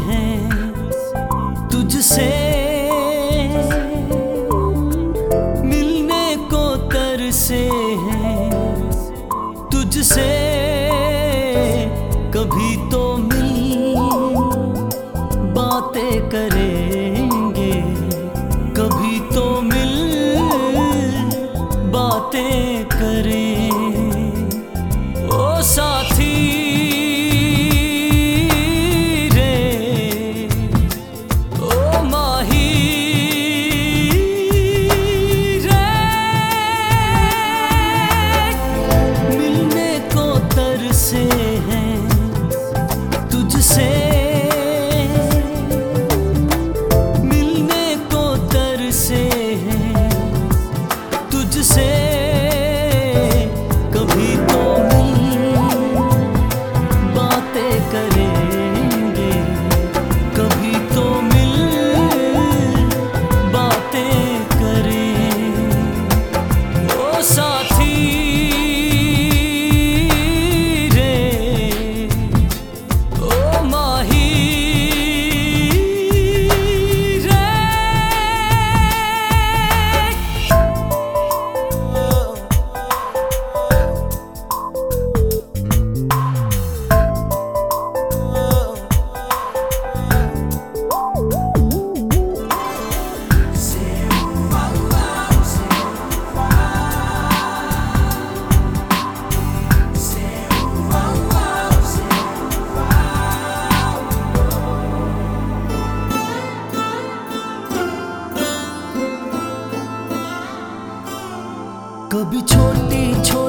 हैं तुझसे। मिलने को तरसे हैं तुझसे। कभी तो मिल बातें करेंगे। कभी तो मिल बातें करें। भी छोटी छोटी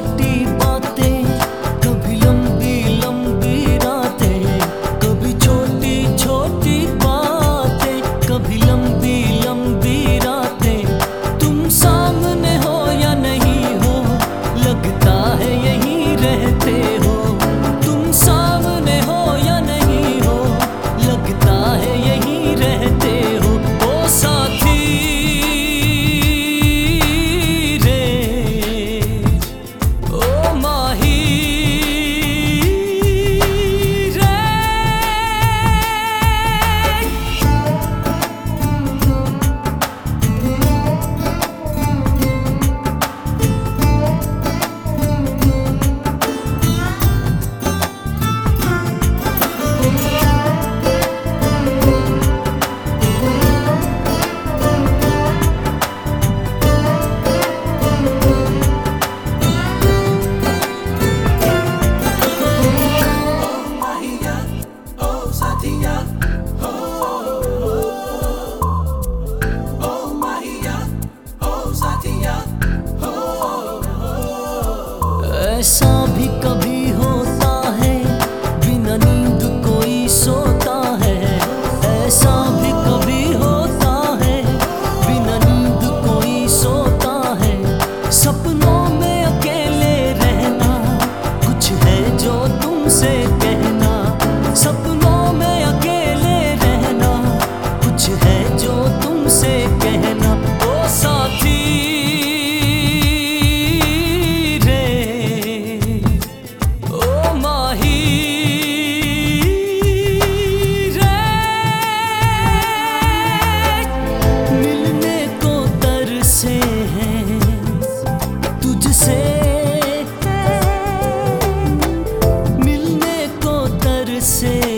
esquecer.